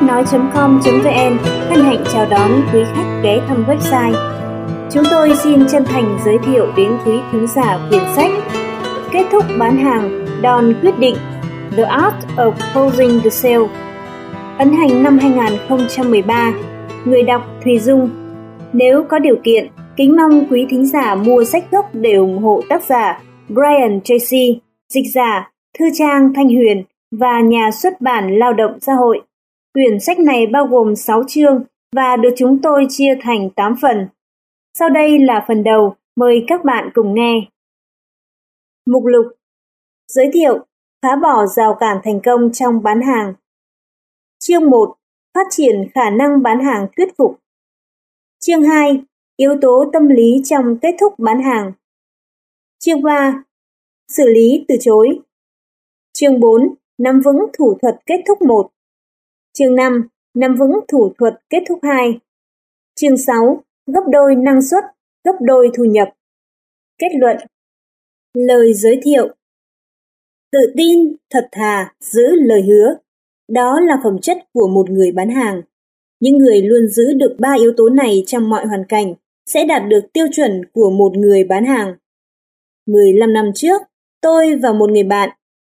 sách nói.com.vn hân hạnh chào đón quý khách ghé thăm website. Chúng tôi xin chân thành giới thiệu đến quý thính giả quyển sách Kết thúc bán hàng, đòn quyết định The Art of Closing the Sale Ấn hành năm 2013 Người đọc Thùy Dung Nếu có điều kiện, kính mong quý thính giả mua sách gốc để ủng hộ tác giả Brian Tracy, dịch giả Thư trang Thanh Huyền và nhà xuất bản Lao động Xã hội. Quyển sách này bao gồm 6 chương và được chúng tôi chia thành 8 phần. Sau đây là phần đầu, mời các bạn cùng nghe. Mục lục. Giới thiệu Phá bỏ rào cản thành công trong bán hàng. Chương 1 Phát triển khả năng bán hàng thuyết phục. Chương 2 Yếu tố tâm lý trong kết thúc bán hàng. Chương 3 Xử lý từ chối. Chương 4 Nắm vững thủ thuật kết thúc 1 Chương 5 Nắm vững thủ thuật kết thúc 2 Chương 6 Gấp đôi năng suất, gấp đôi thu nhập. Kết luận. Lời giới thiệu. Tự tin, thật thà, giữ lời hứa. Đó là phẩm chất của một người bán hàng. Những người luôn giữ được ba yếu tố này trong mọi hoàn cảnh sẽ đạt được tiêu chuẩn của một người bán hàng. 15 năm trước, tôi và một người bạn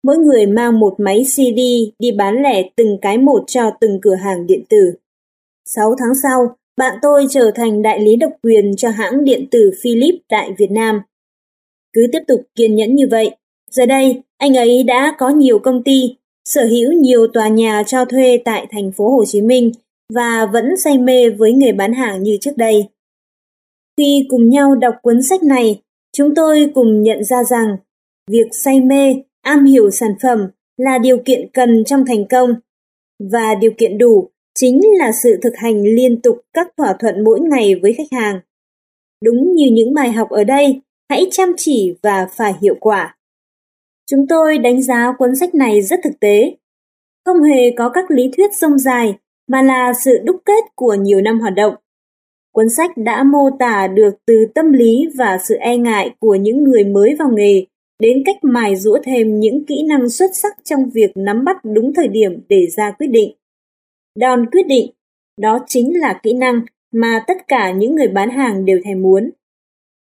Mỗi người mang một máy CD đi bán lẻ từng cái một cho từng cửa hàng điện tử. 6 tháng sau, bạn tôi trở thành đại lý độc quyền cho hãng điện tử Philips tại Việt Nam. Cứ tiếp tục kiên nhẫn như vậy, giờ đây anh ấy đã có nhiều công ty, sở hữu nhiều tòa nhà cho thuê tại thành phố Hồ Chí Minh và vẫn say mê với nghề bán hàng như trước đây. Khi cùng nhau đọc cuốn sách này, chúng tôi cùng nhận ra rằng việc say mê am hiểu sản phẩm là điều kiện cần trong thành công và điều kiện đủ chính là sự thực hành liên tục các thỏa thuận mỗi ngày với khách hàng. Đúng như những bài học ở đây, hãy chăm chỉ và phải hiệu quả. Chúng tôi đánh giá cuốn sách này rất thực tế, không hề có các lý thuyết rông dài mà là sự đúc kết của nhiều năm hoạt động. Cuốn sách đã mô tả được từ tâm lý và sự e ngại của những người mới vào nghề đến cách mài rũa thêm những kỹ năng xuất sắc trong việc nắm bắt đúng thời điểm để ra quyết định. Đòn quyết định, đó chính là kỹ năng mà tất cả những người bán hàng đều thèm muốn.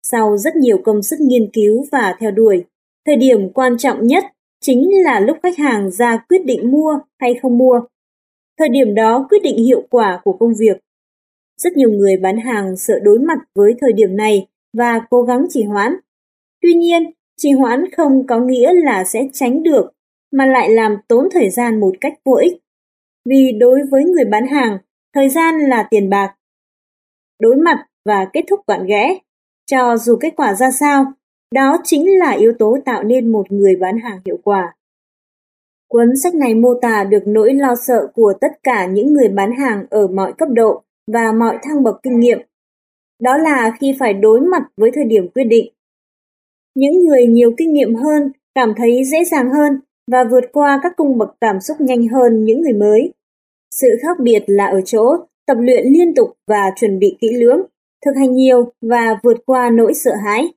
Sau rất nhiều công sức nghiên cứu và theo đuổi, thời điểm quan trọng nhất chính là lúc khách hàng ra quyết định mua hay không mua. Thời điểm đó quyết định hiệu quả của công việc. Rất nhiều người bán hàng sợ đối mặt với thời điểm này và cố gắng trì hoãn. Tuy nhiên, Trì hoãn không có nghĩa là sẽ tránh được, mà lại làm tốn thời gian một cách vô ích. Vì đối với người bán hàng, thời gian là tiền bạc. Đối mặt và kết thúc gọn ghẽ, cho dù kết quả ra sao, đó chính là yếu tố tạo nên một người bán hàng hiệu quả. Cuốn sách này mô tả được nỗi lo sợ của tất cả những người bán hàng ở mọi cấp độ và mọi thăng bậc kinh nghiệm. Đó là khi phải đối mặt với thời điểm quyết định, những người nhiều kinh nghiệm hơn cảm thấy dễ dàng hơn và vượt qua các cung bậc cảm xúc nhanh hơn những người mới. Sự khác biệt là ở chỗ tập luyện liên tục và chuẩn bị kỹ lưỡng, thực hành nhiều và vượt qua nỗi sợ hãi.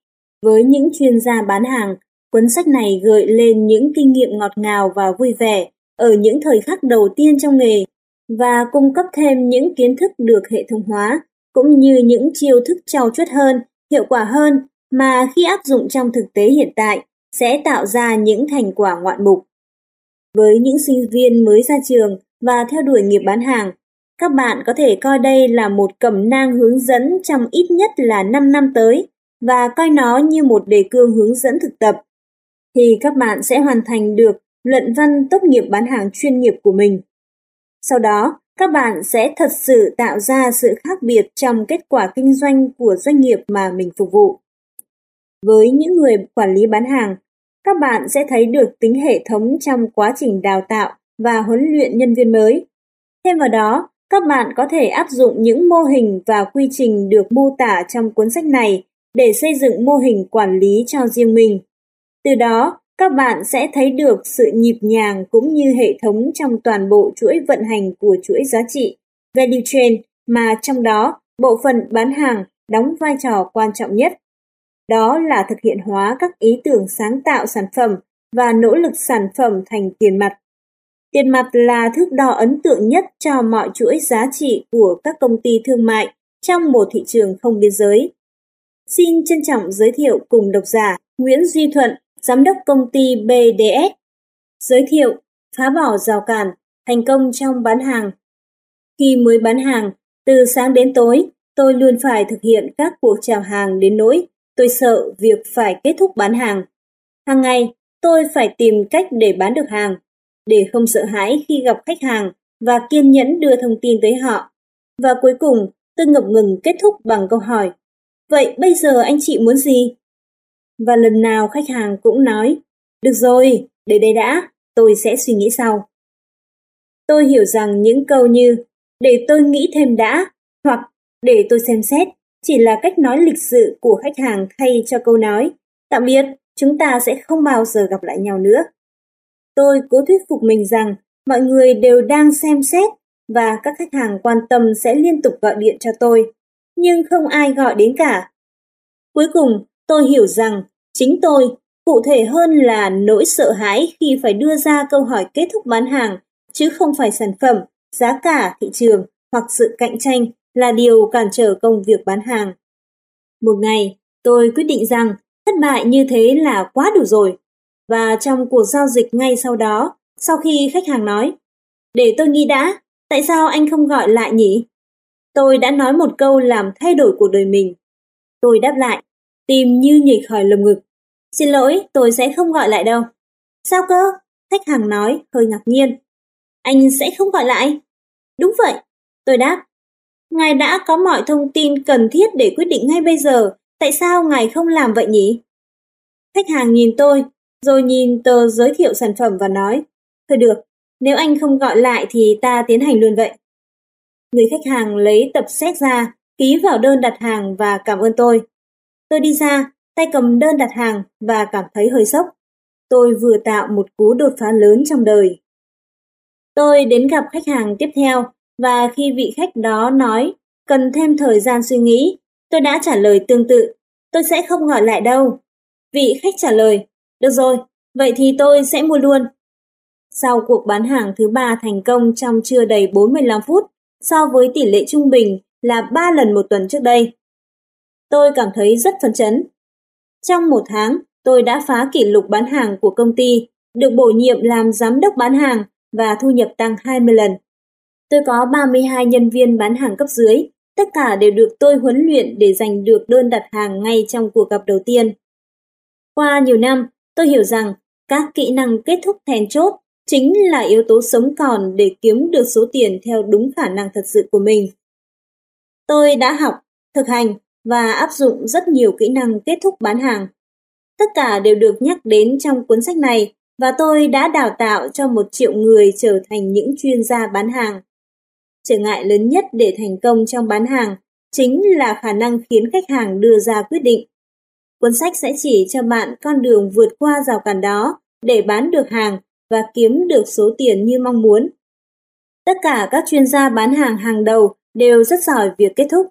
Với những chuyên gia bán hàng, cuốn sách này gợi lên những kinh nghiệm ngọt ngào và vui vẻ ở những thời khắc đầu tiên trong nghề và cung cấp thêm những kiến thức được hệ thống hóa cũng như những chiêu thức trau chuốt hơn, hiệu quả hơn mà khi áp dụng trong thực tế hiện tại sẽ tạo ra những thành quả ngoạn mục. Với những sinh viên mới ra trường và theo đuổi nghiệp bán hàng, các bạn có thể coi đây là một cẩm nang hướng dẫn trong ít nhất là 5 năm tới và coi nó như một đề cương hướng dẫn thực tập. Thì các bạn sẽ hoàn thành được luận văn tốt nghiệp bán hàng chuyên nghiệp của mình. Sau đó, các bạn sẽ thật sự tạo ra sự khác biệt trong kết quả kinh doanh của doanh nghiệp mà mình phục vụ. Với những người quản lý bán hàng, các bạn sẽ thấy được tính hệ thống trong quá trình đào tạo và huấn luyện nhân viên mới. Thêm vào đó, các bạn có thể áp dụng những mô hình và quy trình được mô tả trong cuốn sách này để xây dựng mô hình quản lý cho riêng mình. Từ đó, các bạn sẽ thấy được sự nhịp nhàng cũng như hệ thống trong toàn bộ chuỗi vận hành của chuỗi giá trị, value chain, mà trong đó bộ phận bán hàng đóng vai trò quan trọng nhất. Đó là thực hiện hóa các ý tưởng sáng tạo sản phẩm và nỗ lực sản phẩm thành tiền mặt. Tiền mặt là thước đo ấn tượng nhất cho mọi chuỗi giá trị của các công ty thương mại trong một thị trường không biên giới. Xin trân trọng giới thiệu cùng độc giả Nguyễn Duy Thuận, Giám đốc công ty BDS. Giới thiệu, phá bỏ rào cản, thành công trong bán hàng. Khi mới bán hàng, từ sáng đến tối, tôi luôn phải thực hiện các cuộc chào hàng đến nỗi tôi sợ việc phải kết thúc bán hàng. Hàng ngày, tôi phải tìm cách để bán được hàng, để không sợ hãi khi gặp khách hàng và kiên nhẫn đưa thông tin tới họ. Và cuối cùng, tôi ngập ngừng kết thúc bằng câu hỏi, vậy bây giờ anh chị muốn gì? Và lần nào khách hàng cũng nói, được rồi, để đây đã, tôi sẽ suy nghĩ sau. Tôi hiểu rằng những câu như, để tôi nghĩ thêm đã, hoặc để tôi xem xét, chỉ là cách nói lịch sự của khách hàng thay cho câu nói, tạm biệt, chúng ta sẽ không bao giờ gặp lại nhau nữa. Tôi cố thuyết phục mình rằng mọi người đều đang xem xét và các khách hàng quan tâm sẽ liên tục gọi điện cho tôi, nhưng không ai gọi đến cả. Cuối cùng, tôi hiểu rằng chính tôi, cụ thể hơn là nỗi sợ hãi khi phải đưa ra câu hỏi kết thúc bán hàng, chứ không phải sản phẩm, giá cả thị trường hoặc sự cạnh tranh là điều cản trở công việc bán hàng. Một ngày, tôi quyết định rằng thất bại như thế là quá đủ rồi. Và trong cuộc giao dịch ngay sau đó, sau khi khách hàng nói, để tôi nghĩ đã, tại sao anh không gọi lại nhỉ? Tôi đã nói một câu làm thay đổi cuộc đời mình. Tôi đáp lại, tìm như nhảy khỏi lồng ngực. Xin lỗi, tôi sẽ không gọi lại đâu. Sao cơ? Khách hàng nói, hơi ngạc nhiên. Anh sẽ không gọi lại? Đúng vậy. Tôi đáp, Ngài đã có mọi thông tin cần thiết để quyết định ngay bây giờ, tại sao ngài không làm vậy nhỉ? Khách hàng nhìn tôi, rồi nhìn tờ giới thiệu sản phẩm và nói, thôi được, nếu anh không gọi lại thì ta tiến hành luôn vậy. Người khách hàng lấy tập xét ra, ký vào đơn đặt hàng và cảm ơn tôi. Tôi đi ra, tay cầm đơn đặt hàng và cảm thấy hơi sốc. Tôi vừa tạo một cú đột phá lớn trong đời. Tôi đến gặp khách hàng tiếp theo và khi vị khách đó nói cần thêm thời gian suy nghĩ, tôi đã trả lời tương tự, tôi sẽ không gọi lại đâu. Vị khách trả lời, được rồi, vậy thì tôi sẽ mua luôn. Sau cuộc bán hàng thứ ba thành công trong chưa đầy 45 phút, so với tỷ lệ trung bình là 3 lần một tuần trước đây. Tôi cảm thấy rất phấn chấn. Trong một tháng, tôi đã phá kỷ lục bán hàng của công ty, được bổ nhiệm làm giám đốc bán hàng và thu nhập tăng 20 lần. Tôi có 32 nhân viên bán hàng cấp dưới, tất cả đều được tôi huấn luyện để giành được đơn đặt hàng ngay trong cuộc gặp đầu tiên. Qua nhiều năm, tôi hiểu rằng các kỹ năng kết thúc then chốt chính là yếu tố sống còn để kiếm được số tiền theo đúng khả năng thật sự của mình. Tôi đã học, thực hành và áp dụng rất nhiều kỹ năng kết thúc bán hàng. Tất cả đều được nhắc đến trong cuốn sách này và tôi đã đào tạo cho một triệu người trở thành những chuyên gia bán hàng. Trở ngại lớn nhất để thành công trong bán hàng chính là khả năng khiến khách hàng đưa ra quyết định. Cuốn sách sẽ chỉ cho bạn con đường vượt qua rào cản đó để bán được hàng và kiếm được số tiền như mong muốn. Tất cả các chuyên gia bán hàng hàng đầu đều rất giỏi việc kết thúc.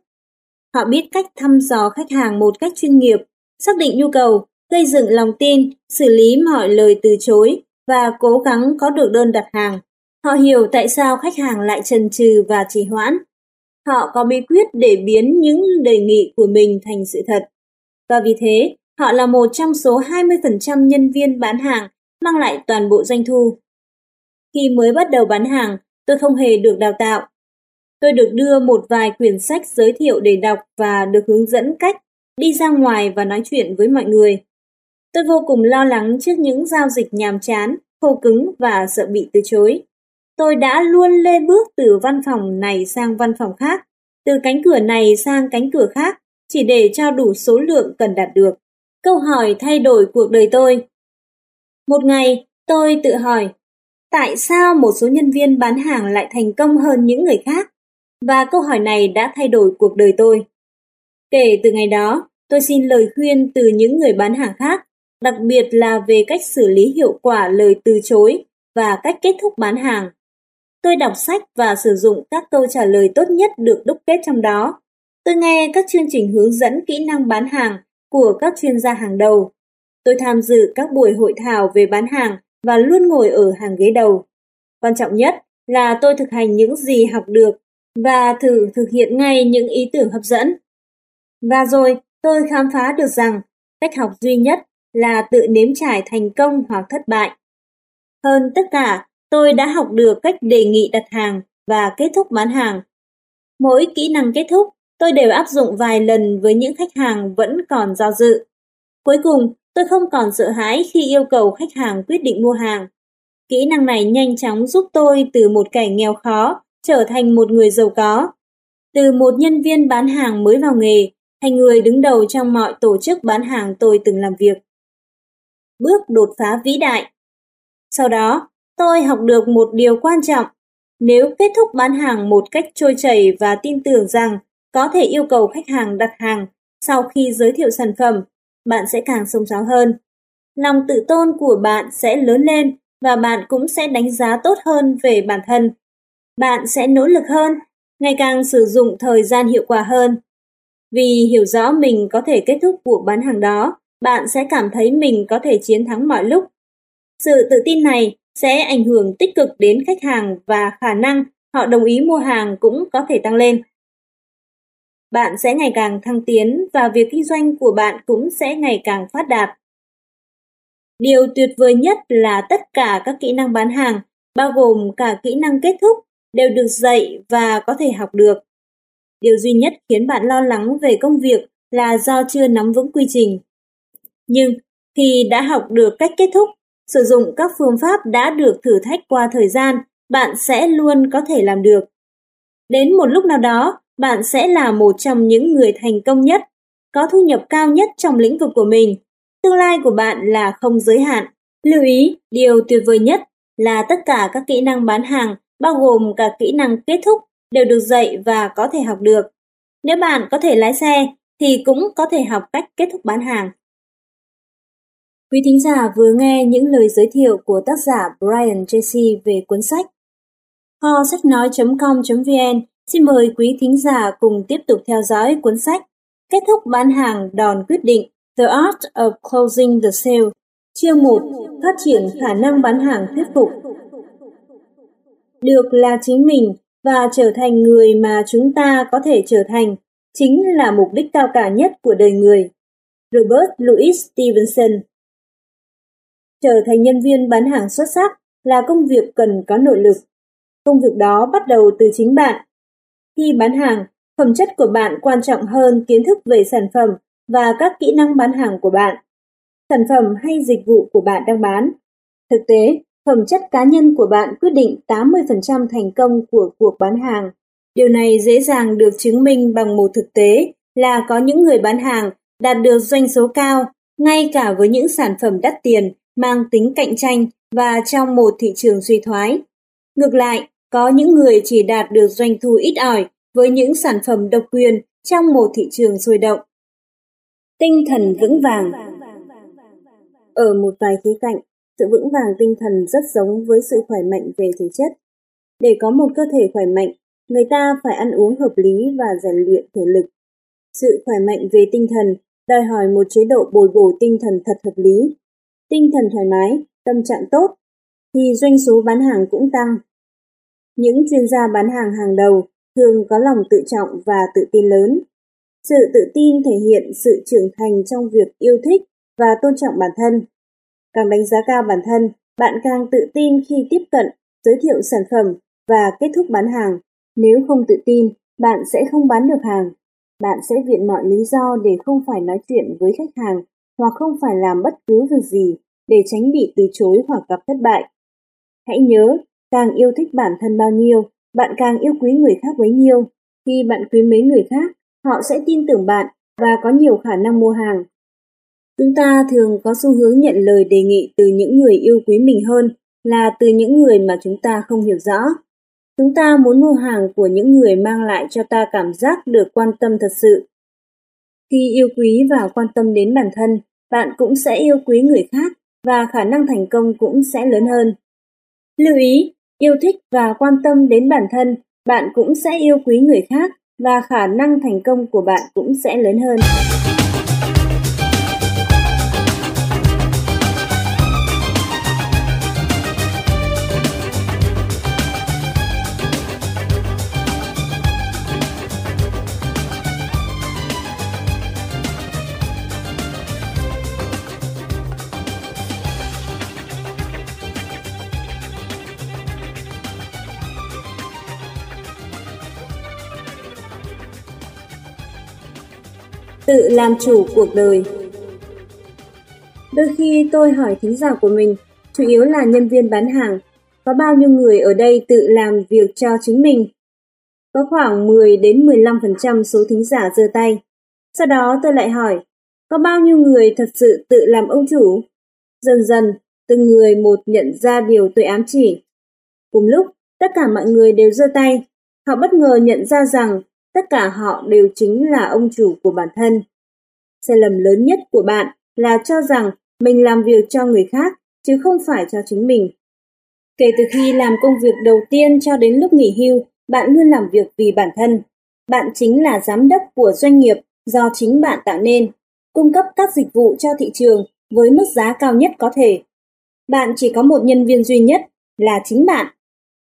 Họ biết cách thăm dò khách hàng một cách chuyên nghiệp, xác định nhu cầu, gây dựng lòng tin, xử lý mọi lời từ chối và cố gắng có được đơn đặt hàng. Họ hiểu tại sao khách hàng lại chần chừ và trì hoãn. Họ có bí quyết để biến những đề nghị của mình thành sự thật. Và vì thế, họ là một trong số 20% nhân viên bán hàng mang lại toàn bộ doanh thu. Khi mới bắt đầu bán hàng, tôi không hề được đào tạo. Tôi được đưa một vài quyển sách giới thiệu để đọc và được hướng dẫn cách đi ra ngoài và nói chuyện với mọi người. Tôi vô cùng lo lắng trước những giao dịch nhàm chán, khô cứng và sợ bị từ chối. Tôi đã luôn lê bước từ văn phòng này sang văn phòng khác, từ cánh cửa này sang cánh cửa khác, chỉ để cho đủ số lượng cần đạt được. Câu hỏi thay đổi cuộc đời tôi. Một ngày, tôi tự hỏi, tại sao một số nhân viên bán hàng lại thành công hơn những người khác? Và câu hỏi này đã thay đổi cuộc đời tôi. Kể từ ngày đó, tôi xin lời khuyên từ những người bán hàng khác, đặc biệt là về cách xử lý hiệu quả lời từ chối và cách kết thúc bán hàng. Tôi đọc sách và sử dụng các câu trả lời tốt nhất được đúc kết trong đó. Tôi nghe các chương trình hướng dẫn kỹ năng bán hàng của các chuyên gia hàng đầu. Tôi tham dự các buổi hội thảo về bán hàng và luôn ngồi ở hàng ghế đầu. Quan trọng nhất là tôi thực hành những gì học được và thử thực hiện ngay những ý tưởng hấp dẫn. Và rồi tôi khám phá được rằng cách học duy nhất là tự nếm trải thành công hoặc thất bại. Hơn tất cả, tôi đã học được cách đề nghị đặt hàng và kết thúc bán hàng. Mỗi kỹ năng kết thúc, tôi đều áp dụng vài lần với những khách hàng vẫn còn do dự. Cuối cùng, tôi không còn sợ hãi khi yêu cầu khách hàng quyết định mua hàng. Kỹ năng này nhanh chóng giúp tôi từ một cảnh nghèo khó trở thành một người giàu có. Từ một nhân viên bán hàng mới vào nghề, thành người đứng đầu trong mọi tổ chức bán hàng tôi từng làm việc. Bước đột phá vĩ đại Sau đó, tôi học được một điều quan trọng. Nếu kết thúc bán hàng một cách trôi chảy và tin tưởng rằng có thể yêu cầu khách hàng đặt hàng sau khi giới thiệu sản phẩm, bạn sẽ càng sông sáo hơn. Lòng tự tôn của bạn sẽ lớn lên và bạn cũng sẽ đánh giá tốt hơn về bản thân. Bạn sẽ nỗ lực hơn, ngày càng sử dụng thời gian hiệu quả hơn. Vì hiểu rõ mình có thể kết thúc cuộc bán hàng đó, bạn sẽ cảm thấy mình có thể chiến thắng mọi lúc. Sự tự tin này sẽ ảnh hưởng tích cực đến khách hàng và khả năng họ đồng ý mua hàng cũng có thể tăng lên. Bạn sẽ ngày càng thăng tiến và việc kinh doanh của bạn cũng sẽ ngày càng phát đạt. Điều tuyệt vời nhất là tất cả các kỹ năng bán hàng, bao gồm cả kỹ năng kết thúc, đều được dạy và có thể học được. Điều duy nhất khiến bạn lo lắng về công việc là do chưa nắm vững quy trình. Nhưng khi đã học được cách kết thúc, sử dụng các phương pháp đã được thử thách qua thời gian, bạn sẽ luôn có thể làm được. Đến một lúc nào đó, bạn sẽ là một trong những người thành công nhất, có thu nhập cao nhất trong lĩnh vực của mình. Tương lai của bạn là không giới hạn. Lưu ý, điều tuyệt vời nhất là tất cả các kỹ năng bán hàng, bao gồm cả kỹ năng kết thúc, đều được dạy và có thể học được. Nếu bạn có thể lái xe, thì cũng có thể học cách kết thúc bán hàng. Quý thính giả vừa nghe những lời giới thiệu của tác giả Brian Tracy về cuốn sách. kho sách nói.com.vn Xin mời quý thính giả cùng tiếp tục theo dõi cuốn sách Kết thúc bán hàng đòn quyết định The Art of Closing the Sale, Chương 1 Phát triển khả năng bán hàng thuyết phục Được là chính mình và trở thành người mà chúng ta có thể trở thành chính là mục đích cao cả nhất của đời người. Robert Louis Stevenson Trở thành nhân viên bán hàng xuất sắc là công việc cần có nội lực. Công việc đó bắt đầu từ chính bạn khi bán hàng, phẩm chất của bạn quan trọng hơn kiến thức về sản phẩm và các kỹ năng bán hàng của bạn. Sản phẩm hay dịch vụ của bạn đang bán. Thực tế, phẩm chất cá nhân của bạn quyết định 80% thành công của cuộc bán hàng. Điều này dễ dàng được chứng minh bằng một thực tế là có những người bán hàng đạt được doanh số cao ngay cả với những sản phẩm đắt tiền mang tính cạnh tranh và trong một thị trường suy thoái. Ngược lại, có những người chỉ đạt được doanh thu ít ỏi với những sản phẩm độc quyền trong một thị trường sôi động. Tinh thần vững vàng Ở một vài khía cạnh, sự vững vàng tinh thần rất giống với sự khỏe mạnh về thể chất. Để có một cơ thể khỏe mạnh, người ta phải ăn uống hợp lý và rèn luyện thể lực. Sự khỏe mạnh về tinh thần đòi hỏi một chế độ bồi bổ tinh thần thật hợp lý. Tinh thần thoải mái, tâm trạng tốt, thì doanh số bán hàng cũng tăng. Những chuyên gia bán hàng hàng đầu thường có lòng tự trọng và tự tin lớn. Sự tự tin thể hiện sự trưởng thành trong việc yêu thích và tôn trọng bản thân. Càng đánh giá cao bản thân, bạn càng tự tin khi tiếp cận, giới thiệu sản phẩm và kết thúc bán hàng. Nếu không tự tin, bạn sẽ không bán được hàng. Bạn sẽ viện mọi lý do để không phải nói chuyện với khách hàng hoặc không phải làm bất cứ việc gì để tránh bị từ chối hoặc gặp thất bại. Hãy nhớ, Càng yêu thích bản thân bao nhiêu, bạn càng yêu quý người khác bấy nhiêu. Khi bạn quý mấy người khác, họ sẽ tin tưởng bạn và có nhiều khả năng mua hàng. Chúng ta thường có xu hướng nhận lời đề nghị từ những người yêu quý mình hơn là từ những người mà chúng ta không hiểu rõ. Chúng ta muốn mua hàng của những người mang lại cho ta cảm giác được quan tâm thật sự. Khi yêu quý và quan tâm đến bản thân, bạn cũng sẽ yêu quý người khác và khả năng thành công cũng sẽ lớn hơn. Lưu ý, yêu thích và quan tâm đến bản thân, bạn cũng sẽ yêu quý người khác và khả năng thành công của bạn cũng sẽ lớn hơn. Tự làm chủ cuộc đời. Đôi khi tôi hỏi thính giả của mình, chủ yếu là nhân viên bán hàng, có bao nhiêu người ở đây tự làm việc cho chính mình? Có khoảng 10 đến 15% số thính giả giơ tay. Sau đó tôi lại hỏi, có bao nhiêu người thật sự tự làm ông chủ? Dần dần, từng người một nhận ra điều tôi ám chỉ. Cùng lúc, tất cả mọi người đều giơ tay. Họ bất ngờ nhận ra rằng tất cả họ đều chính là ông chủ của bản thân. Sai lầm lớn nhất của bạn là cho rằng mình làm việc cho người khác chứ không phải cho chính mình. Kể từ khi làm công việc đầu tiên cho đến lúc nghỉ hưu, bạn luôn làm việc vì bản thân. Bạn chính là giám đốc của doanh nghiệp do chính bạn tạo nên, cung cấp các dịch vụ cho thị trường với mức giá cao nhất có thể. Bạn chỉ có một nhân viên duy nhất là chính bạn.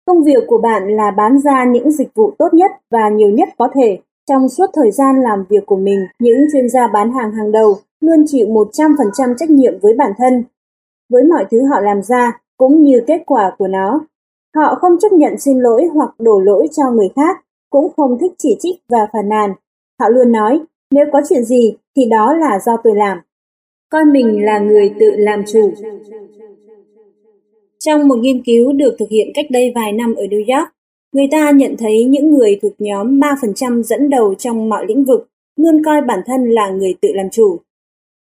Công việc của bạn là bán ra những dịch vụ tốt nhất và nhiều nhất có thể. Trong suốt thời gian làm việc của mình, những chuyên gia bán hàng hàng đầu luôn chịu 100% trách nhiệm với bản thân, với mọi thứ họ làm ra cũng như kết quả của nó. Họ không chấp nhận xin lỗi hoặc đổ lỗi cho người khác, cũng không thích chỉ trích và phàn nàn. Họ luôn nói, nếu có chuyện gì thì đó là do tôi làm. Coi mình là người tự làm chủ. Trong một nghiên cứu được thực hiện cách đây vài năm ở New York, người ta nhận thấy những người thuộc nhóm 3% dẫn đầu trong mọi lĩnh vực luôn coi bản thân là người tự làm chủ.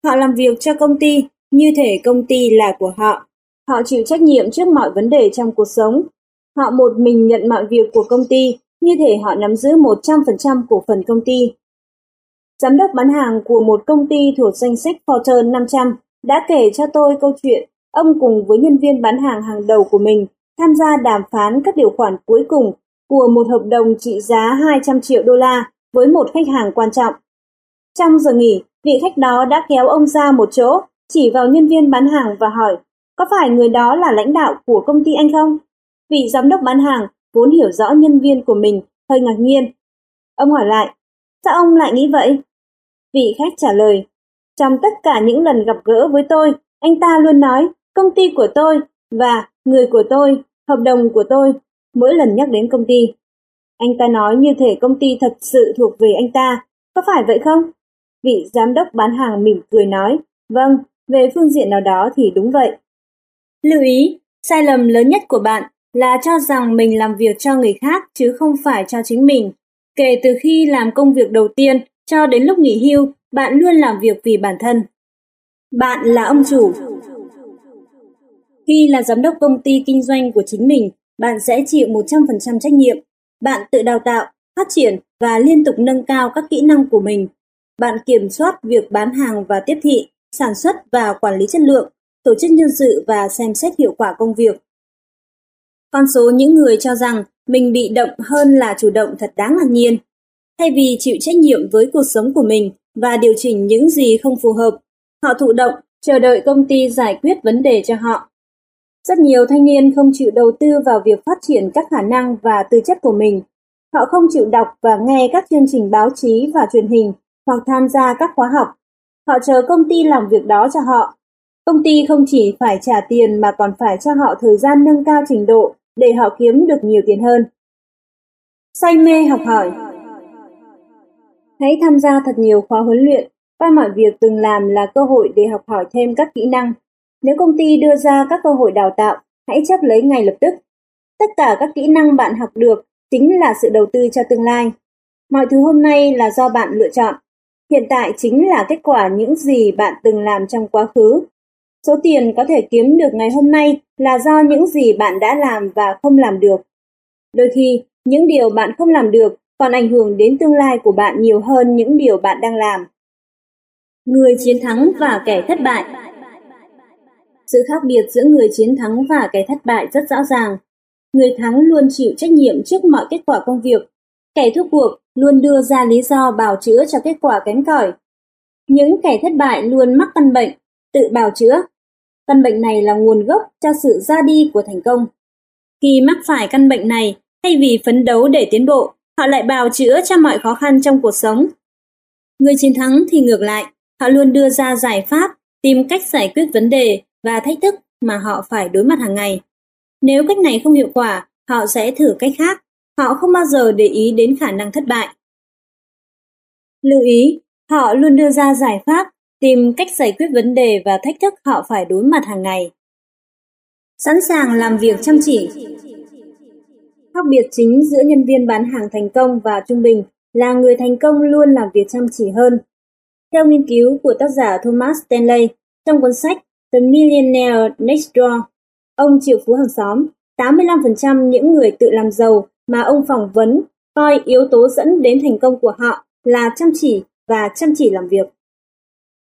Họ làm việc cho công ty như thể công ty là của họ. Họ chịu trách nhiệm trước mọi vấn đề trong cuộc sống. Họ một mình nhận mọi việc của công ty, như thể họ nắm giữ 100% cổ phần công ty. Giám đốc bán hàng của một công ty thuộc danh sách Fortune 500 đã kể cho tôi câu chuyện ông cùng với nhân viên bán hàng hàng đầu của mình tham gia đàm phán các điều khoản cuối cùng của một hợp đồng trị giá 200 triệu đô la với một khách hàng quan trọng. Trong giờ nghỉ, vị khách đó đã kéo ông ra một chỗ, chỉ vào nhân viên bán hàng và hỏi, có phải người đó là lãnh đạo của công ty anh không? Vị giám đốc bán hàng vốn hiểu rõ nhân viên của mình, hơi ngạc nhiên. Ông hỏi lại, sao ông lại nghĩ vậy? Vị khách trả lời, trong tất cả những lần gặp gỡ với tôi, anh ta luôn nói công ty của tôi và người của tôi, hợp đồng của tôi, mỗi lần nhắc đến công ty. Anh ta nói như thể công ty thật sự thuộc về anh ta, có phải vậy không? Vị giám đốc bán hàng mỉm cười nói, vâng, về phương diện nào đó thì đúng vậy. Lưu ý, sai lầm lớn nhất của bạn là cho rằng mình làm việc cho người khác chứ không phải cho chính mình. Kể từ khi làm công việc đầu tiên cho đến lúc nghỉ hưu, bạn luôn làm việc vì bản thân. Bạn là ông chủ. Khi là giám đốc công ty kinh doanh của chính mình, bạn sẽ chịu 100% trách nhiệm. Bạn tự đào tạo, phát triển và liên tục nâng cao các kỹ năng của mình. Bạn kiểm soát việc bán hàng và tiếp thị, sản xuất và quản lý chất lượng, tổ chức nhân sự và xem xét hiệu quả công việc. Con số những người cho rằng mình bị động hơn là chủ động thật đáng ngạc nhiên. Thay vì chịu trách nhiệm với cuộc sống của mình và điều chỉnh những gì không phù hợp, họ thụ động, chờ đợi công ty giải quyết vấn đề cho họ. Rất nhiều thanh niên không chịu đầu tư vào việc phát triển các khả năng và tư chất của mình. Họ không chịu đọc và nghe các chương trình báo chí và truyền hình hoặc tham gia các khóa học. Họ chờ công ty làm việc đó cho họ. Công ty không chỉ phải trả tiền mà còn phải cho họ thời gian nâng cao trình độ để họ kiếm được nhiều tiền hơn. Say mê học hỏi Hãy tham gia thật nhiều khóa huấn luyện, coi mọi việc từng làm là cơ hội để học hỏi thêm các kỹ năng. Nếu công ty đưa ra các cơ hội đào tạo, hãy chấp lấy ngay lập tức. Tất cả các kỹ năng bạn học được chính là sự đầu tư cho tương lai. Mọi thứ hôm nay là do bạn lựa chọn. Hiện tại chính là kết quả những gì bạn từng làm trong quá khứ. Số tiền có thể kiếm được ngày hôm nay là do những gì bạn đã làm và không làm được. Đôi khi, những điều bạn không làm được còn ảnh hưởng đến tương lai của bạn nhiều hơn những điều bạn đang làm. Người chiến thắng và kẻ thất bại sự khác biệt giữa người chiến thắng và kẻ thất bại rất rõ ràng. Người thắng luôn chịu trách nhiệm trước mọi kết quả công việc. Kẻ thua cuộc luôn đưa ra lý do bào chữa cho kết quả kém cỏi. Những kẻ thất bại luôn mắc căn bệnh, tự bào chữa. Căn bệnh này là nguồn gốc cho sự ra đi của thành công. Khi mắc phải căn bệnh này, thay vì phấn đấu để tiến bộ, họ lại bào chữa cho mọi khó khăn trong cuộc sống. Người chiến thắng thì ngược lại, họ luôn đưa ra giải pháp, tìm cách giải quyết vấn đề và thách thức mà họ phải đối mặt hàng ngày. Nếu cách này không hiệu quả, họ sẽ thử cách khác. Họ không bao giờ để ý đến khả năng thất bại. Lưu ý, Họ luôn đưa ra giải pháp, tìm cách giải quyết vấn đề và thách thức họ phải đối mặt hàng ngày. Sẵn sàng làm việc chăm chỉ. Khác biệt chính giữa nhân viên bán hàng thành công và trung bình là người thành công luôn làm việc chăm chỉ hơn. Theo nghiên cứu của tác giả Thomas Stanley trong cuốn sách The Millionaire Next Door, ông triệu phú hàng xóm, 85% những người tự làm giàu mà ông phỏng vấn coi yếu tố dẫn đến thành công của họ là chăm chỉ và chăm chỉ làm việc.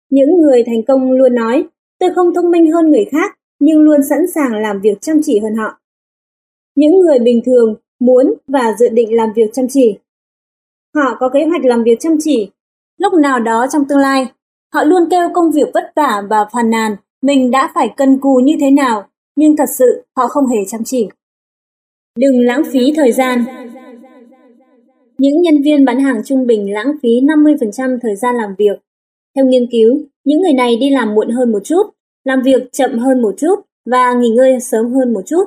Những người thành công luôn nói, tôi không thông minh hơn người khác, nhưng luôn sẵn sàng làm việc chăm chỉ hơn họ. Những người bình thường muốn và dự định làm việc chăm chỉ. Họ có kế hoạch làm việc chăm chỉ. Lúc nào đó trong tương lai, họ luôn kêu công việc vất vả và phàn nàn mình đã phải cân cù như thế nào, nhưng thật sự họ không hề chăm chỉ. Đừng lãng phí thời gian. Những nhân viên bán hàng trung bình lãng phí 50% thời gian làm việc. Theo nghiên cứu, những người này đi làm muộn hơn một chút, làm việc chậm hơn một chút và nghỉ ngơi sớm hơn một chút.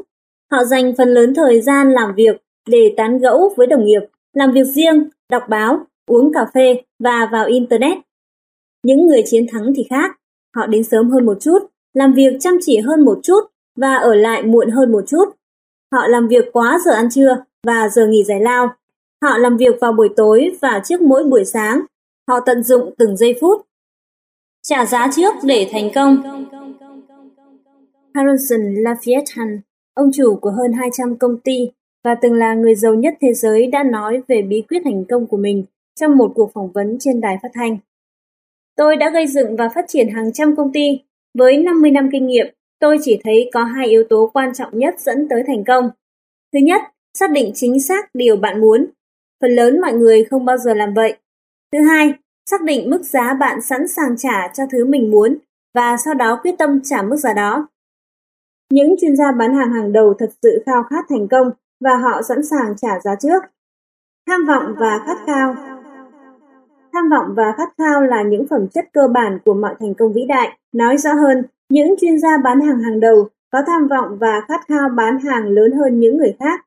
Họ dành phần lớn thời gian làm việc để tán gẫu với đồng nghiệp, làm việc riêng, đọc báo, uống cà phê và vào Internet. Những người chiến thắng thì khác, họ đến sớm hơn một chút, làm việc chăm chỉ hơn một chút và ở lại muộn hơn một chút. Họ làm việc quá giờ ăn trưa và giờ nghỉ giải lao. Họ làm việc vào buổi tối và trước mỗi buổi sáng. Họ tận dụng từng giây phút. Trả giá trước để thành công. Harrison Lafayette ông chủ của hơn 200 công ty và từng là người giàu nhất thế giới đã nói về bí quyết thành công của mình trong một cuộc phỏng vấn trên đài phát thanh. Tôi đã gây dựng và phát triển hàng trăm công ty. Với 50 năm kinh nghiệm, tôi chỉ thấy có hai yếu tố quan trọng nhất dẫn tới thành công. Thứ nhất, xác định chính xác điều bạn muốn. Phần lớn mọi người không bao giờ làm vậy. Thứ hai, xác định mức giá bạn sẵn sàng trả cho thứ mình muốn và sau đó quyết tâm trả mức giá đó. Những chuyên gia bán hàng hàng đầu thật sự khao khát thành công và họ sẵn sàng trả giá trước. Tham vọng và khát khao Tham vọng và khát khao là những phẩm chất cơ bản của mọi thành công vĩ đại. Nói rõ hơn, những chuyên gia bán hàng hàng đầu có tham vọng và khát khao bán hàng lớn hơn những người khác.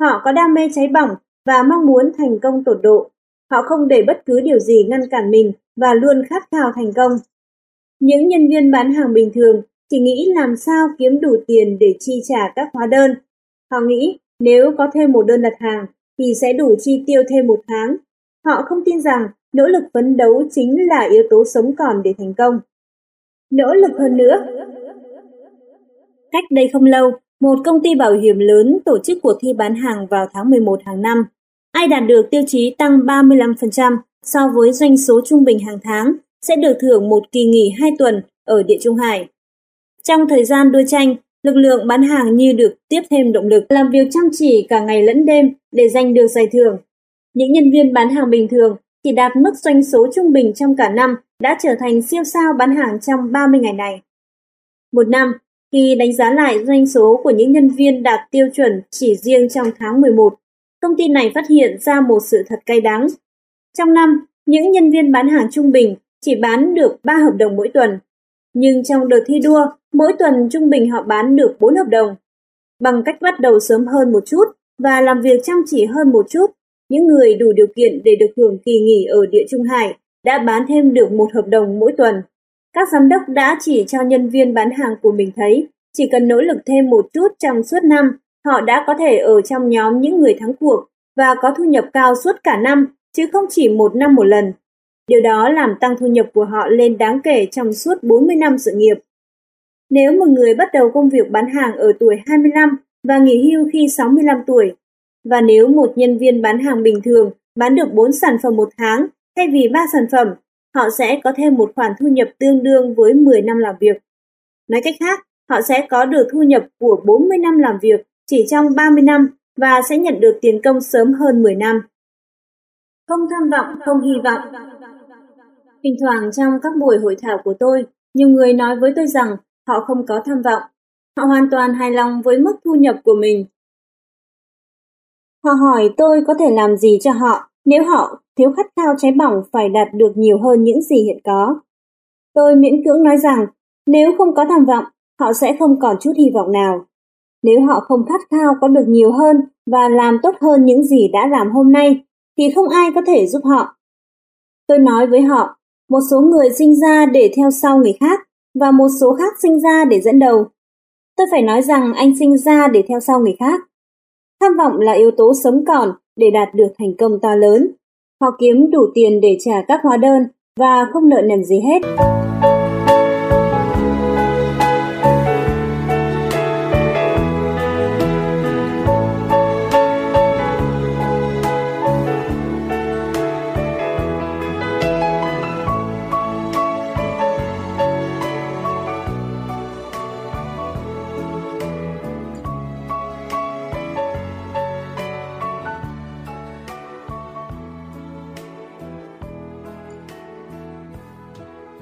Họ có đam mê cháy bỏng và mong muốn thành công tột độ. Họ không để bất cứ điều gì ngăn cản mình và luôn khát khao thành công. Những nhân viên bán hàng bình thường chỉ nghĩ làm sao kiếm đủ tiền để chi trả các hóa đơn. Họ nghĩ nếu có thêm một đơn đặt hàng thì sẽ đủ chi tiêu thêm một tháng. Họ không tin rằng nỗ lực phấn đấu chính là yếu tố sống còn để thành công. Nỗ lực hơn nữa. Cách đây không lâu, một công ty bảo hiểm lớn tổ chức cuộc thi bán hàng vào tháng 11 hàng năm. Ai đạt được tiêu chí tăng 35% so với doanh số trung bình hàng tháng sẽ được thưởng một kỳ nghỉ 2 tuần ở Địa Trung Hải. Trong thời gian đua tranh, lực lượng bán hàng như được tiếp thêm động lực làm việc chăm chỉ cả ngày lẫn đêm để giành được giải thưởng. Những nhân viên bán hàng bình thường chỉ đạt mức doanh số trung bình trong cả năm đã trở thành siêu sao bán hàng trong 30 ngày này. Một năm, khi đánh giá lại doanh số của những nhân viên đạt tiêu chuẩn chỉ riêng trong tháng 11, công ty này phát hiện ra một sự thật cay đắng. Trong năm, những nhân viên bán hàng trung bình chỉ bán được 3 hợp đồng mỗi tuần. Nhưng trong đợt thi đua, mỗi tuần trung bình họ bán được 4 hợp đồng. Bằng cách bắt đầu sớm hơn một chút và làm việc chăm chỉ hơn một chút, những người đủ điều kiện để được hưởng kỳ nghỉ ở địa Trung Hải đã bán thêm được một hợp đồng mỗi tuần. Các giám đốc đã chỉ cho nhân viên bán hàng của mình thấy, chỉ cần nỗ lực thêm một chút trong suốt năm, họ đã có thể ở trong nhóm những người thắng cuộc và có thu nhập cao suốt cả năm, chứ không chỉ một năm một lần. Điều đó làm tăng thu nhập của họ lên đáng kể trong suốt 40 năm sự nghiệp. Nếu một người bắt đầu công việc bán hàng ở tuổi 25 và nghỉ hưu khi 65 tuổi, và nếu một nhân viên bán hàng bình thường bán được 4 sản phẩm một tháng thay vì 3 sản phẩm, họ sẽ có thêm một khoản thu nhập tương đương với 10 năm làm việc. Nói cách khác, họ sẽ có được thu nhập của 40 năm làm việc chỉ trong 30 năm và sẽ nhận được tiền công sớm hơn 10 năm. Không tham vọng, không hy vọng. Thỉnh thoảng trong các buổi hội thảo của tôi, nhiều người nói với tôi rằng họ không có tham vọng. Họ hoàn toàn hài lòng với mức thu nhập của mình Họ hỏi tôi có thể làm gì cho họ nếu họ thiếu khát khao cháy bỏng phải đạt được nhiều hơn những gì hiện có. Tôi miễn cưỡng nói rằng nếu không có tham vọng, họ sẽ không còn chút hy vọng nào. Nếu họ không khát khao có được nhiều hơn và làm tốt hơn những gì đã làm hôm nay, thì không ai có thể giúp họ. Tôi nói với họ, một số người sinh ra để theo sau người khác và một số khác sinh ra để dẫn đầu. Tôi phải nói rằng anh sinh ra để theo sau người khác. Tham vọng là yếu tố sống còn để đạt được thành công to lớn. Họ kiếm đủ tiền để trả các hóa đơn và không nợ nần gì hết.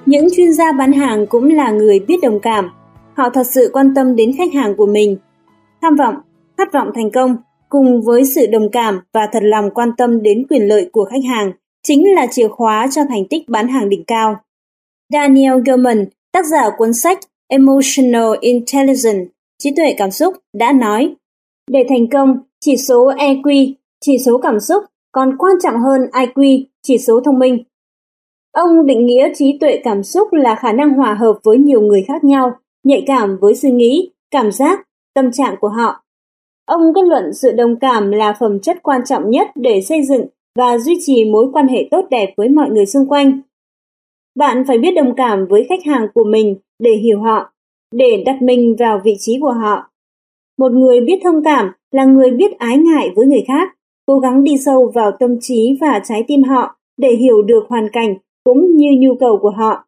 Những chuyên gia bán hàng cũng là người biết đồng cảm. Họ thật sự quan tâm đến khách hàng của mình. Tham vọng, khát vọng thành công cùng với sự đồng cảm và thật lòng quan tâm đến quyền lợi của khách hàng chính là chìa khóa cho thành tích bán hàng đỉnh cao. Daniel Goleman, tác giả cuốn sách Emotional Intelligence, trí tuệ cảm xúc, đã nói, để thành công, chỉ số EQ, chỉ số cảm xúc, còn quan trọng hơn IQ, chỉ số thông minh. Ông định nghĩa trí tuệ cảm xúc là khả năng hòa hợp với nhiều người khác nhau, nhạy cảm với suy nghĩ, cảm giác, tâm trạng của họ. Ông kết luận sự đồng cảm là phẩm chất quan trọng nhất để xây dựng và duy trì mối quan hệ tốt đẹp với mọi người xung quanh. Bạn phải biết đồng cảm với khách hàng của mình để hiểu họ, để đặt mình vào vị trí của họ. Một người biết thông cảm là người biết ái ngại với người khác, cố gắng đi sâu vào tâm trí và trái tim họ để hiểu được hoàn cảnh cũng như nhu cầu của họ.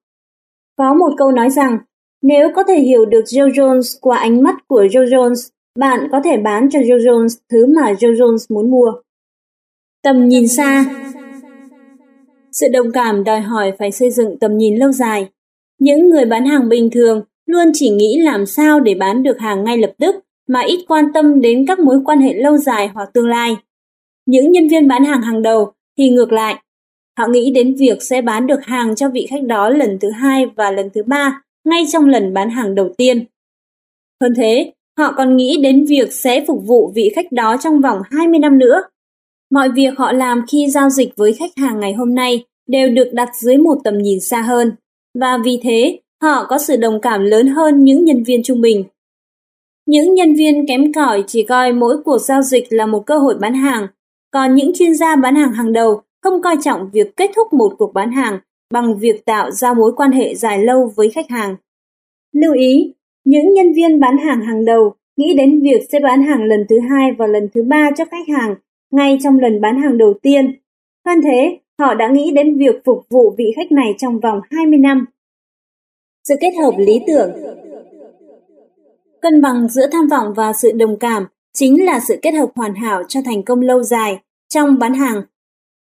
Có một câu nói rằng, nếu có thể hiểu được Joe Jones qua ánh mắt của Joe Jones, bạn có thể bán cho Joe Jones thứ mà Joe Jones muốn mua. Tầm nhìn xa Sự đồng cảm đòi hỏi phải xây dựng tầm nhìn lâu dài. Những người bán hàng bình thường luôn chỉ nghĩ làm sao để bán được hàng ngay lập tức mà ít quan tâm đến các mối quan hệ lâu dài hoặc tương lai. Những nhân viên bán hàng hàng đầu thì ngược lại, Họ nghĩ đến việc sẽ bán được hàng cho vị khách đó lần thứ hai và lần thứ ba ngay trong lần bán hàng đầu tiên. Hơn thế, họ còn nghĩ đến việc sẽ phục vụ vị khách đó trong vòng 20 năm nữa. Mọi việc họ làm khi giao dịch với khách hàng ngày hôm nay đều được đặt dưới một tầm nhìn xa hơn, và vì thế họ có sự đồng cảm lớn hơn những nhân viên trung bình. Những nhân viên kém cỏi chỉ coi mỗi cuộc giao dịch là một cơ hội bán hàng, còn những chuyên gia bán hàng hàng đầu không coi trọng việc kết thúc một cuộc bán hàng bằng việc tạo ra mối quan hệ dài lâu với khách hàng. Lưu ý, những nhân viên bán hàng hàng đầu nghĩ đến việc sẽ bán hàng lần thứ hai và lần thứ ba cho khách hàng ngay trong lần bán hàng đầu tiên. Hơn thế, họ đã nghĩ đến việc phục vụ vị khách này trong vòng 20 năm. Sự kết hợp lý tưởng Cân bằng giữa tham vọng và sự đồng cảm chính là sự kết hợp hoàn hảo cho thành công lâu dài trong bán hàng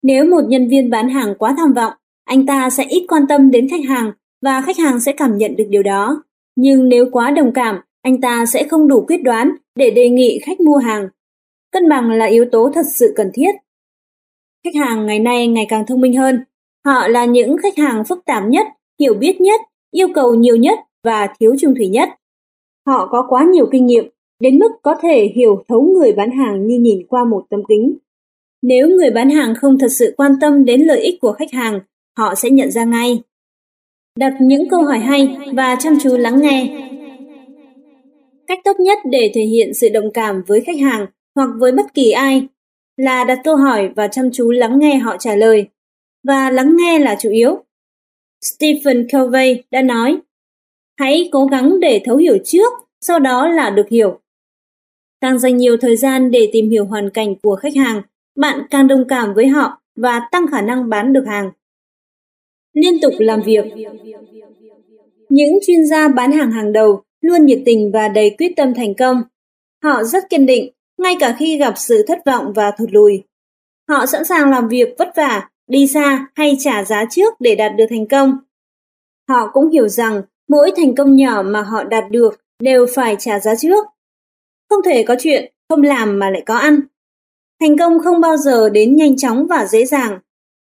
nếu một nhân viên bán hàng quá tham vọng, anh ta sẽ ít quan tâm đến khách hàng và khách hàng sẽ cảm nhận được điều đó. Nhưng nếu quá đồng cảm, anh ta sẽ không đủ quyết đoán để đề nghị khách mua hàng. Cân bằng là yếu tố thật sự cần thiết. Khách hàng ngày nay ngày càng thông minh hơn. Họ là những khách hàng phức tạp nhất, hiểu biết nhất, yêu cầu nhiều nhất và thiếu trung thủy nhất. Họ có quá nhiều kinh nghiệm, đến mức có thể hiểu thấu người bán hàng như nhìn qua một tấm kính. Nếu người bán hàng không thật sự quan tâm đến lợi ích của khách hàng, họ sẽ nhận ra ngay. Đặt những câu hỏi hay và chăm chú lắng nghe. Cách tốt nhất để thể hiện sự đồng cảm với khách hàng hoặc với bất kỳ ai là đặt câu hỏi và chăm chú lắng nghe họ trả lời. Và lắng nghe là chủ yếu. Stephen Covey đã nói, hãy cố gắng để thấu hiểu trước, sau đó là được hiểu. Càng dành nhiều thời gian để tìm hiểu hoàn cảnh của khách hàng bạn càng đồng cảm với họ và tăng khả năng bán được hàng. Liên tục làm việc Những chuyên gia bán hàng hàng đầu luôn nhiệt tình và đầy quyết tâm thành công. Họ rất kiên định, ngay cả khi gặp sự thất vọng và thụt lùi. Họ sẵn sàng làm việc vất vả, đi xa hay trả giá trước để đạt được thành công. Họ cũng hiểu rằng mỗi thành công nhỏ mà họ đạt được đều phải trả giá trước. Không thể có chuyện không làm mà lại có ăn. Thành công không bao giờ đến nhanh chóng và dễ dàng.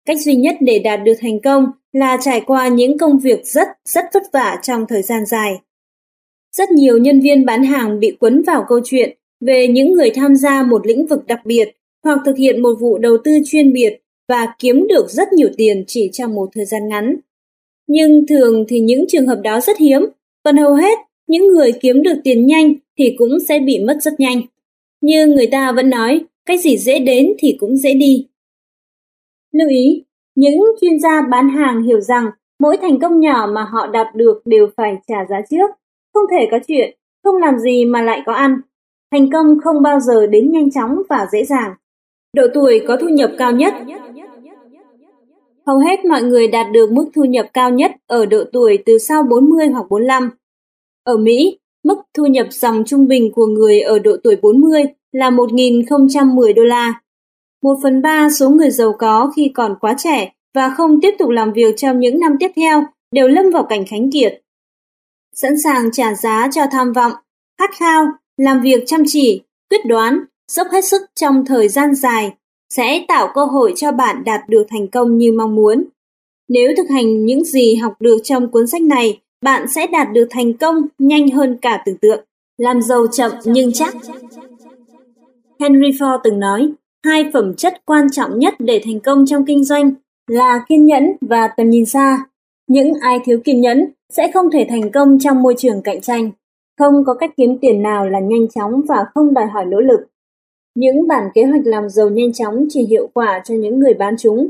Cách duy nhất để đạt được thành công là trải qua những công việc rất, rất vất vả trong thời gian dài. Rất nhiều nhân viên bán hàng bị cuốn vào câu chuyện về những người tham gia một lĩnh vực đặc biệt hoặc thực hiện một vụ đầu tư chuyên biệt và kiếm được rất nhiều tiền chỉ trong một thời gian ngắn. Nhưng thường thì những trường hợp đó rất hiếm, còn hầu hết những người kiếm được tiền nhanh thì cũng sẽ bị mất rất nhanh. Như người ta vẫn nói, cái gì dễ đến thì cũng dễ đi. Lưu ý, những chuyên gia bán hàng hiểu rằng mỗi thành công nhỏ mà họ đạt được đều phải trả giá trước. Không thể có chuyện, không làm gì mà lại có ăn. Thành công không bao giờ đến nhanh chóng và dễ dàng. Độ tuổi có thu nhập cao nhất Hầu hết mọi người đạt được mức thu nhập cao nhất ở độ tuổi từ sau 40 hoặc 45. Ở Mỹ, mức thu nhập dòng trung bình của người ở độ tuổi 40 là 1.010 đô la. Một phần ba số người giàu có khi còn quá trẻ và không tiếp tục làm việc trong những năm tiếp theo đều lâm vào cảnh khánh kiệt. Sẵn sàng trả giá cho tham vọng, khát khao, làm việc chăm chỉ, quyết đoán, dốc hết sức trong thời gian dài sẽ tạo cơ hội cho bạn đạt được thành công như mong muốn. Nếu thực hành những gì học được trong cuốn sách này, bạn sẽ đạt được thành công nhanh hơn cả tưởng tượng. Làm giàu chậm nhưng chắc. Henry Ford từng nói, hai phẩm chất quan trọng nhất để thành công trong kinh doanh là kiên nhẫn và tầm nhìn xa. Những ai thiếu kiên nhẫn sẽ không thể thành công trong môi trường cạnh tranh. Không có cách kiếm tiền nào là nhanh chóng và không đòi hỏi nỗ lực. Những bản kế hoạch làm giàu nhanh chóng chỉ hiệu quả cho những người bán chúng.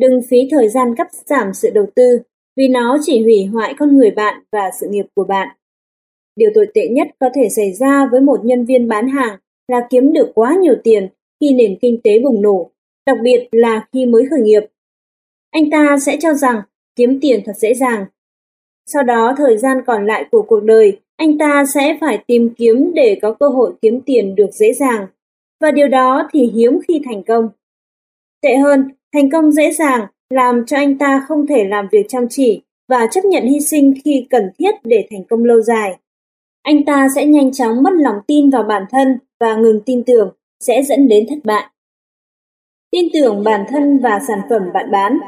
Đừng phí thời gian cắt giảm sự đầu tư vì nó chỉ hủy hoại con người bạn và sự nghiệp của bạn. Điều tồi tệ nhất có thể xảy ra với một nhân viên bán hàng là kiếm được quá nhiều tiền khi nền kinh tế bùng nổ, đặc biệt là khi mới khởi nghiệp. Anh ta sẽ cho rằng kiếm tiền thật dễ dàng. Sau đó thời gian còn lại của cuộc đời, anh ta sẽ phải tìm kiếm để có cơ hội kiếm tiền được dễ dàng. Và điều đó thì hiếm khi thành công. Tệ hơn, thành công dễ dàng làm cho anh ta không thể làm việc chăm chỉ và chấp nhận hy sinh khi cần thiết để thành công lâu dài. Anh ta sẽ nhanh chóng mất lòng tin vào bản thân và ngừng tin tưởng sẽ dẫn đến thất bại. Tin tưởng bản thân và sản phẩm bạn bán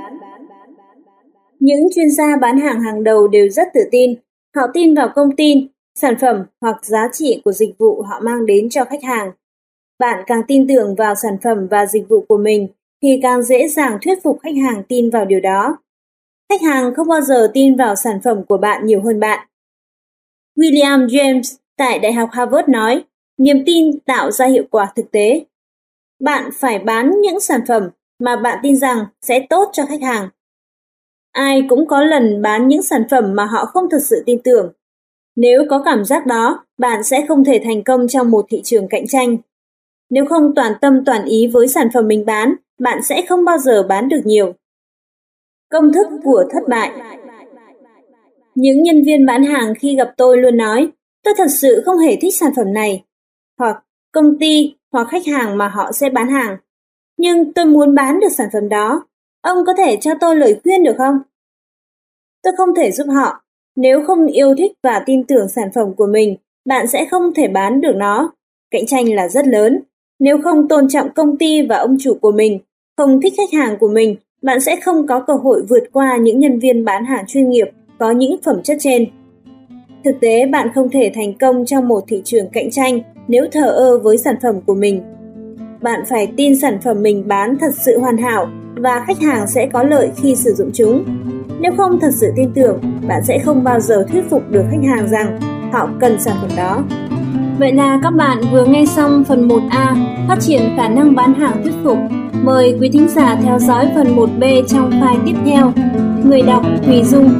Những chuyên gia bán hàng hàng đầu đều rất tự tin. Họ tin vào công ty, sản phẩm hoặc giá trị của dịch vụ họ mang đến cho khách hàng. Bạn càng tin tưởng vào sản phẩm và dịch vụ của mình thì càng dễ dàng thuyết phục khách hàng tin vào điều đó. Khách hàng không bao giờ tin vào sản phẩm của bạn nhiều hơn bạn. William James tại Đại học Harvard nói, niềm tin tạo ra hiệu quả thực tế. Bạn phải bán những sản phẩm mà bạn tin rằng sẽ tốt cho khách hàng. Ai cũng có lần bán những sản phẩm mà họ không thực sự tin tưởng. Nếu có cảm giác đó, bạn sẽ không thể thành công trong một thị trường cạnh tranh. Nếu không toàn tâm toàn ý với sản phẩm mình bán, bạn sẽ không bao giờ bán được nhiều. Công thức của thất bại Những nhân viên bán hàng khi gặp tôi luôn nói, tôi thật sự không hề thích sản phẩm này. Hoặc công ty hoặc khách hàng mà họ sẽ bán hàng. Nhưng tôi muốn bán được sản phẩm đó. Ông có thể cho tôi lời khuyên được không? Tôi không thể giúp họ. Nếu không yêu thích và tin tưởng sản phẩm của mình, bạn sẽ không thể bán được nó. Cạnh tranh là rất lớn. Nếu không tôn trọng công ty và ông chủ của mình, không thích khách hàng của mình, bạn sẽ không có cơ hội vượt qua những nhân viên bán hàng chuyên nghiệp có những phẩm chất trên. Thực tế, bạn không thể thành công trong một thị trường cạnh tranh nếu thờ ơ với sản phẩm của mình. Bạn phải tin sản phẩm mình bán thật sự hoàn hảo và khách hàng sẽ có lợi khi sử dụng chúng. Nếu không thật sự tin tưởng, bạn sẽ không bao giờ thuyết phục được khách hàng rằng họ cần sản phẩm đó. Vậy là các bạn vừa nghe xong phần 1A phát triển khả năng bán hàng thuyết phục. Mời quý thính giả theo dõi phần 1B trong file tiếp theo. Người đọc Thùy Dung